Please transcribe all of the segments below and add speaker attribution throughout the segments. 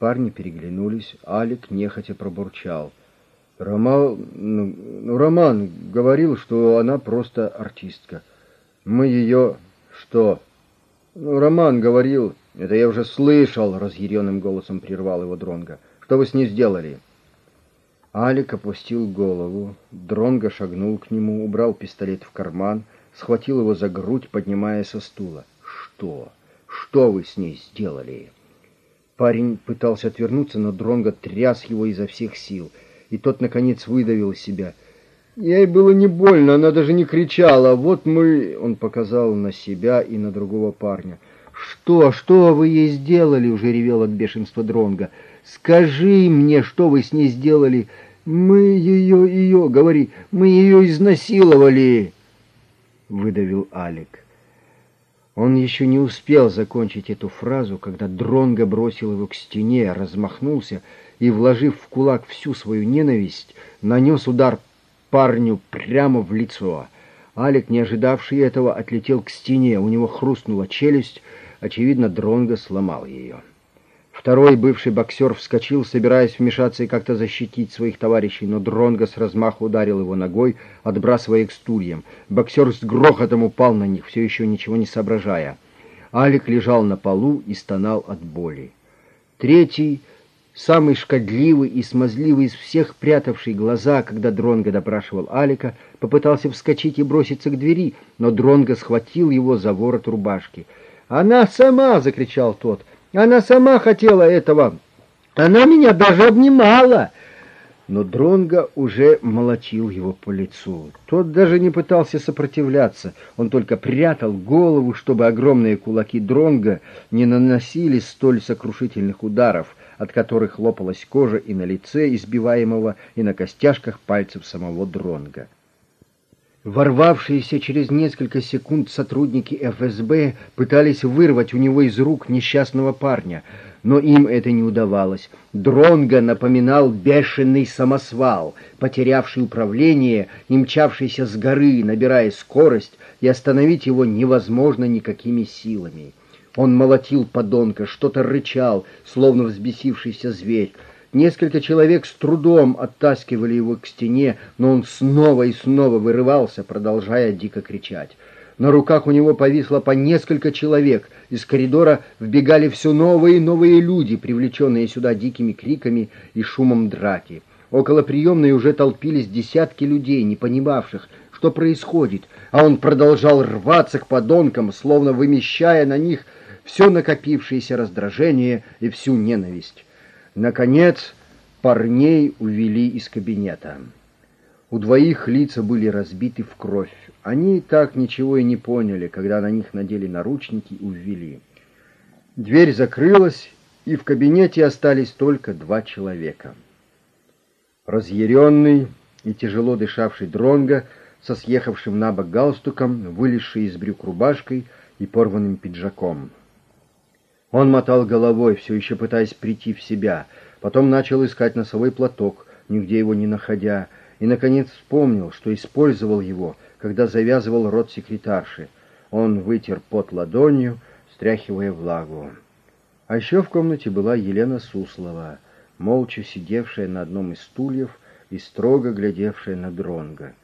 Speaker 1: Парни переглянулись, Алик нехотя пробурчал. Роман, ну, ну, Роман говорил, что она просто артистка. Мы ее... Что? Ну, Роман говорил... Это я уже слышал, разъяренным голосом прервал его Дронга. Что вы с ней сделали? Алик опустил голову. Дронго шагнул к нему, убрал пистолет в карман, схватил его за грудь, поднимая со стула. «Что? Что вы с ней сделали?» Парень пытался отвернуться, но Дронго тряс его изо всех сил, и тот, наконец, выдавил себя. Ей было не больно, она даже не кричала. Вот мы... Он показал на себя и на другого парня. «Что? Что вы ей сделали?» — уже ревел от бешенства Дронга. «Скажи мне, что вы с ней сделали?» «Мы ее, ее, говори, мы ее изнасиловали!» — выдавил Алик. Он еще не успел закончить эту фразу, когда Дронго бросил его к стене, размахнулся и, вложив в кулак всю свою ненависть, нанес удар парню прямо в лицо. Алик, не ожидавший этого, отлетел к стене, у него хрустнула челюсть, очевидно, Дронго сломал ее. Второй бывший боксер вскочил, собираясь вмешаться и как-то защитить своих товарищей, но Дронго с размаху ударил его ногой, отбрасывая их стульям. Боксер с грохотом упал на них, все еще ничего не соображая. Алик лежал на полу и стонал от боли. Третий, самый шкодливый и смазливый из всех прятавший глаза, когда Дронго допрашивал Алика, попытался вскочить и броситься к двери, но Дронго схватил его за ворот рубашки. «Она сама!» — закричал тот. Она сама хотела этого. Она меня даже обнимала. Но Дронго уже молотил его по лицу. Тот даже не пытался сопротивляться. Он только прятал голову, чтобы огромные кулаки Дронго не наносили столь сокрушительных ударов, от которых лопалась кожа и на лице избиваемого, и на костяшках пальцев самого Дронга. Ворвавшиеся через несколько секунд сотрудники ФСБ пытались вырвать у него из рук несчастного парня, но им это не удавалось. Дронго напоминал бешеный самосвал, потерявший управление и мчавшийся с горы, набирая скорость, и остановить его невозможно никакими силами. Он молотил подонка, что-то рычал, словно взбесившийся зверь, Несколько человек с трудом оттаскивали его к стене, но он снова и снова вырывался, продолжая дико кричать. На руках у него повисло по несколько человек. Из коридора вбегали все новые и новые люди, привлеченные сюда дикими криками и шумом драки. Около приемной уже толпились десятки людей, не понимавших, что происходит, а он продолжал рваться к подонкам, словно вымещая на них все накопившееся раздражение и всю ненависть. Наконец, парней увели из кабинета. У двоих лица были разбиты в кровь. Они так ничего и не поняли, когда на них надели наручники и увели. Дверь закрылась, и в кабинете остались только два человека. Разъяренный и тяжело дышавший Дронго со съехавшим на бок галстуком, вылезший из брюк рубашкой и порванным пиджаком. Он мотал головой, все еще пытаясь прийти в себя. Потом начал искать носовой платок, нигде его не находя, и, наконец, вспомнил, что использовал его, когда завязывал рот секретарши. Он вытер пот ладонью, стряхивая влагу. А еще в комнате была Елена Суслова, молча сидевшая на одном из стульев и строго глядевшая на Дронга.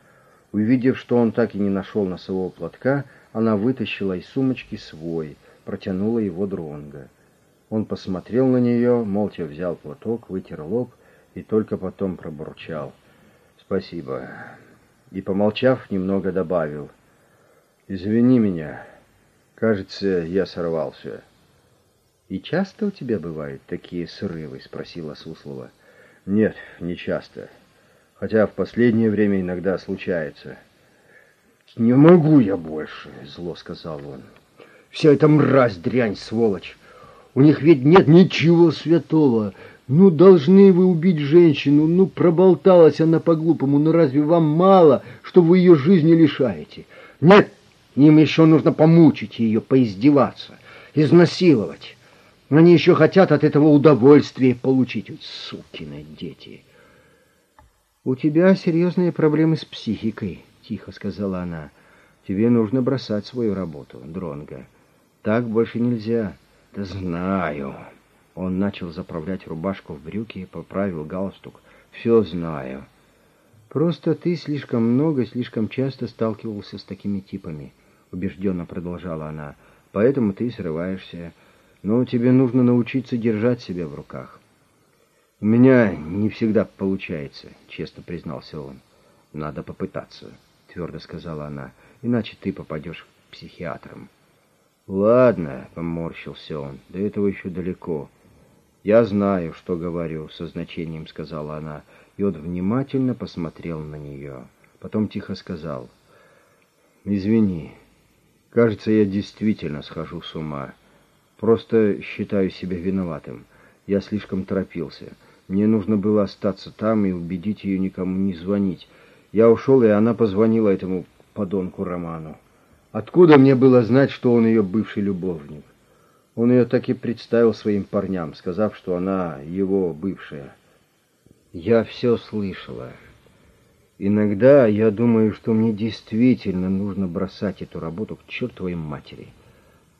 Speaker 1: Увидев, что он так и не нашел носового платка, она вытащила из сумочки свой — протянула его Дронга. Он посмотрел на нее, молча взял платок, вытер лоб и только потом пробурчал. «Спасибо». И, помолчав, немного добавил. «Извини меня. Кажется, я сорвался». «И часто у тебя бывают такие срывы?» — спросила Суслова. «Нет, не часто. Хотя в последнее время иногда случается». «Не могу я больше», — зло сказал он. Вся эта мразь, дрянь, сволочь. У них ведь нет ничего святого. Ну, должны вы убить женщину, ну, проболталась она по-глупому, ну, разве вам мало, что вы ее жизни лишаете? Нет, им еще нужно помучить ее, поиздеваться, изнасиловать. Они еще хотят от этого удовольствие получить. Сукины дети. «У тебя серьезные проблемы с психикой», — тихо сказала она. «Тебе нужно бросать свою работу, Дронга. Так больше нельзя. Да знаю. Он начал заправлять рубашку в брюки, поправил галстук. «Все знаю. Просто ты слишком много, слишком часто сталкивался с такими типами», — убежденно продолжала она. «Поэтому ты срываешься. Но тебе нужно научиться держать себя в руках». «У меня не всегда получается», — честно признался он. «Надо попытаться», — твердо сказала она, — «иначе ты попадешь к психиатрам». «Ладно», — поморщился он, — «до этого еще далеко». «Я знаю, что говорю», — со значением сказала она, и он внимательно посмотрел на нее. Потом тихо сказал, «Извини, кажется, я действительно схожу с ума. Просто считаю себя виноватым. Я слишком торопился. Мне нужно было остаться там и убедить ее никому не звонить. Я ушел, и она позвонила этому подонку Роману. Откуда мне было знать, что он ее бывший любовник? Он ее так и представил своим парням, сказав, что она его бывшая. Я все слышала. Иногда я думаю, что мне действительно нужно бросать эту работу к чертовой матери.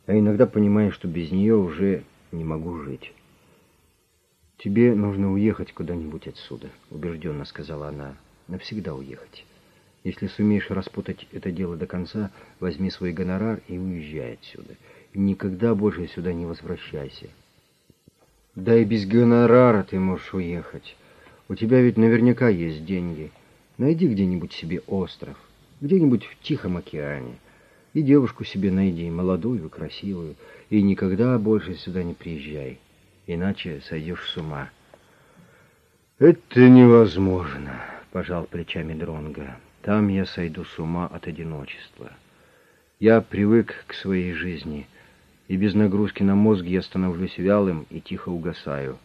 Speaker 1: А иногда понимаю, что без нее уже не могу жить. «Тебе нужно уехать куда-нибудь отсюда», — убежденно сказала она. «Навсегда уехать. Если сумеешь распутать это дело до конца, возьми свой гонорар и уезжай отсюда никогда больше сюда не возвращайся. Да и без гонорара ты можешь уехать. У тебя ведь наверняка есть деньги. Найди где-нибудь себе остров, где-нибудь в Тихом океане. И девушку себе найди, молодую, красивую, и никогда больше сюда не приезжай, иначе сойдешь с ума. «Это невозможно», — пожал плечами Дронга. «Там я сойду с ума от одиночества. Я привык к своей жизни» и без нагрузки на мозг я становлюсь вялым и тихо угасаю.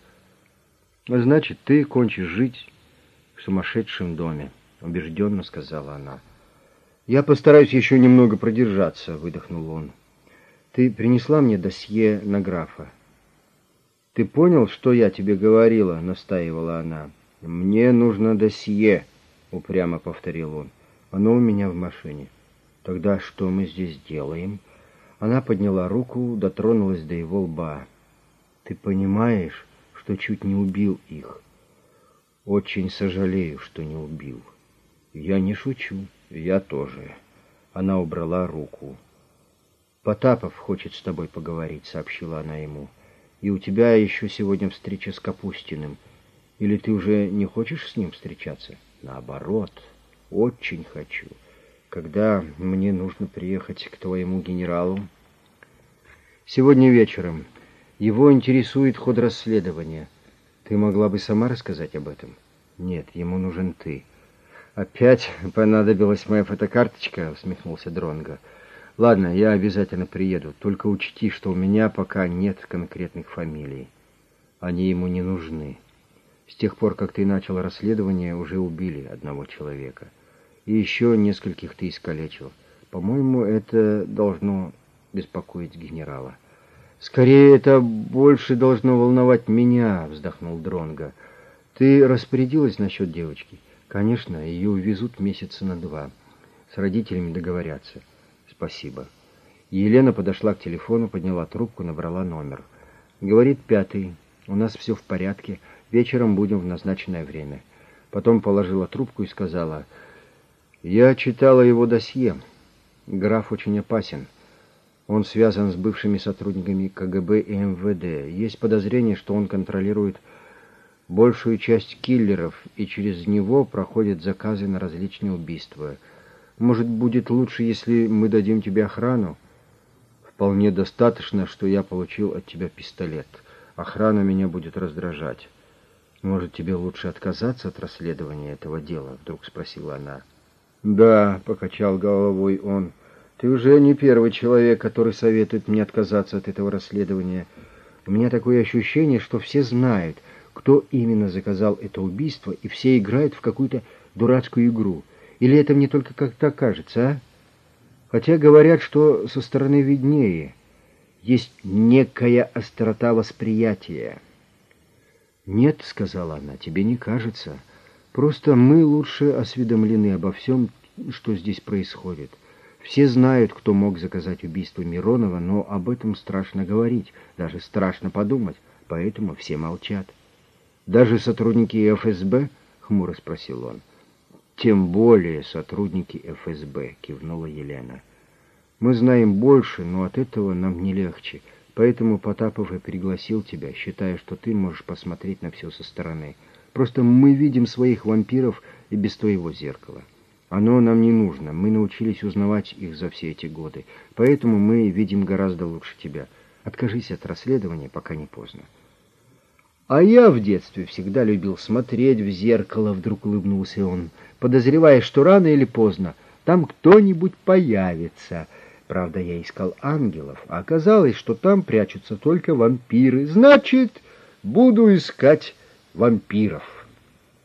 Speaker 1: А значит, ты кончишь жить в сумасшедшем доме, убежденно сказала она. Я постараюсь еще немного продержаться, выдохнул он. Ты принесла мне досье на графа. Ты понял, что я тебе говорила, настаивала она. Мне нужно досье, упрямо повторил он. Оно у меня в машине. Тогда что мы здесь делаем? — она подняла руку, дотронулась до его лба. «Ты понимаешь, что чуть не убил их?» «Очень сожалею, что не убил». «Я не шучу, я тоже». Она убрала руку. «Потапов хочет с тобой поговорить», — сообщила она ему. «И у тебя еще сегодня встреча с Капустиным. Или ты уже не хочешь с ним встречаться?» «Наоборот, очень хочу» когда мне нужно приехать к твоему генералу? Сегодня вечером. Его интересует ход расследования. Ты могла бы сама рассказать об этом? Нет, ему нужен ты. Опять понадобилась моя фотокарточка, усмехнулся Дронга. Ладно, я обязательно приеду. Только учти, что у меня пока нет конкретных фамилий. Они ему не нужны. С тех пор, как ты начал расследование, уже убили одного человека и еще нескольких ты искалечил. По-моему, это должно беспокоить генерала. Скорее, это больше должно волновать меня, вздохнул Дронга. Ты распорядилась насчет девочки? Конечно, ее увезут месяца на два. С родителями договорятся. Спасибо. Елена подошла к телефону, подняла трубку, набрала номер. Говорит пятый. У нас все в порядке. Вечером будем в назначенное время. Потом положила трубку и сказала... Я читала его досье. Граф очень опасен. Он связан с бывшими сотрудниками КГБ и МВД. Есть подозрение, что он контролирует большую часть киллеров, и через него проходят заказы на различные убийства. Может, будет лучше, если мы дадим тебе охрану? Вполне достаточно, что я получил от тебя пистолет. Охрана меня будет раздражать. Может, тебе лучше отказаться от расследования этого дела? Вдруг спросила она. «Да», — покачал головой он, — «ты уже не первый человек, который советует мне отказаться от этого расследования. У меня такое ощущение, что все знают, кто именно заказал это убийство, и все играют в какую-то дурацкую игру. Или это мне только как-то кажется, а? Хотя говорят, что со стороны виднее. Есть некая острота восприятия». «Нет», — сказала она, — «тебе не кажется». Просто мы лучше осведомлены обо всем, что здесь происходит. Все знают, кто мог заказать убийство Миронова, но об этом страшно говорить, даже страшно подумать. поэтому все молчат. Даже сотрудники ФСБ, хмуро спросил он. Тем более сотрудники ФСБ, кивнула Елена. Мы знаем больше, но от этого нам не легче. Поэтому Потапов и пригласил тебя, считая, что ты можешь посмотреть на все со стороны. Просто мы видим своих вампиров и без твоего зеркала. Оно нам не нужно, мы научились узнавать их за все эти годы, поэтому мы видим гораздо лучше тебя. Откажись от расследования, пока не поздно. А я в детстве всегда любил смотреть в зеркало, вдруг улыбнулся он, подозревая, что рано или поздно там кто-нибудь появится. Правда, я искал ангелов, а оказалось, что там прячутся только вампиры. Значит, буду искать вампиров».